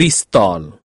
كريستال